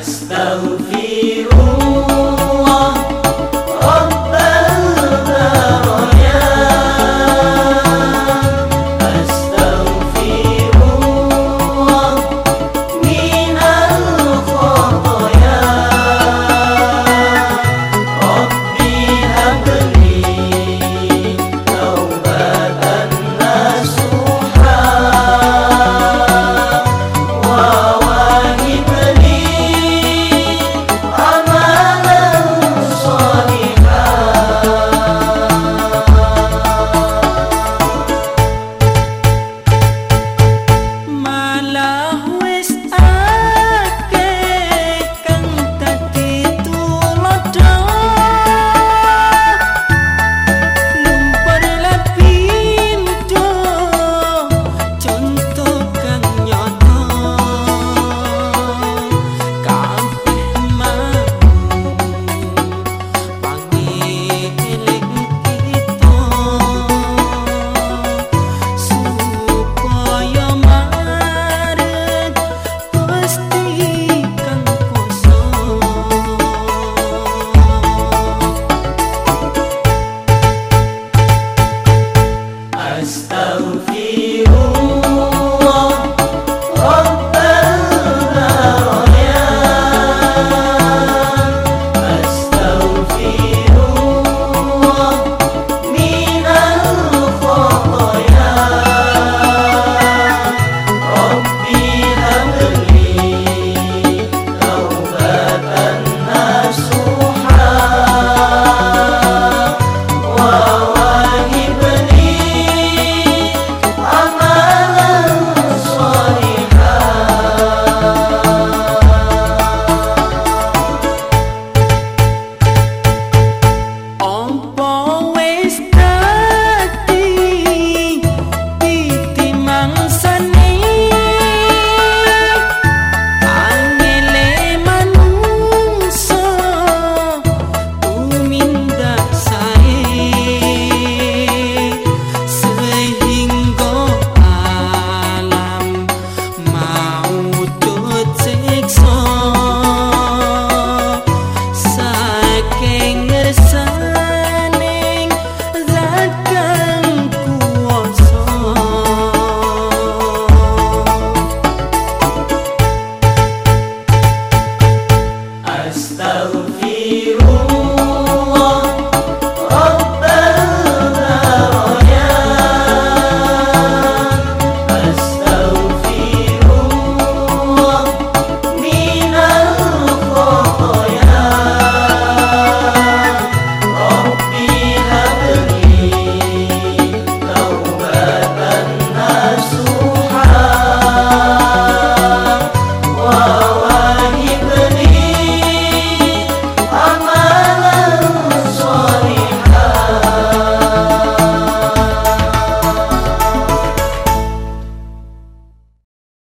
Estão ouvindo.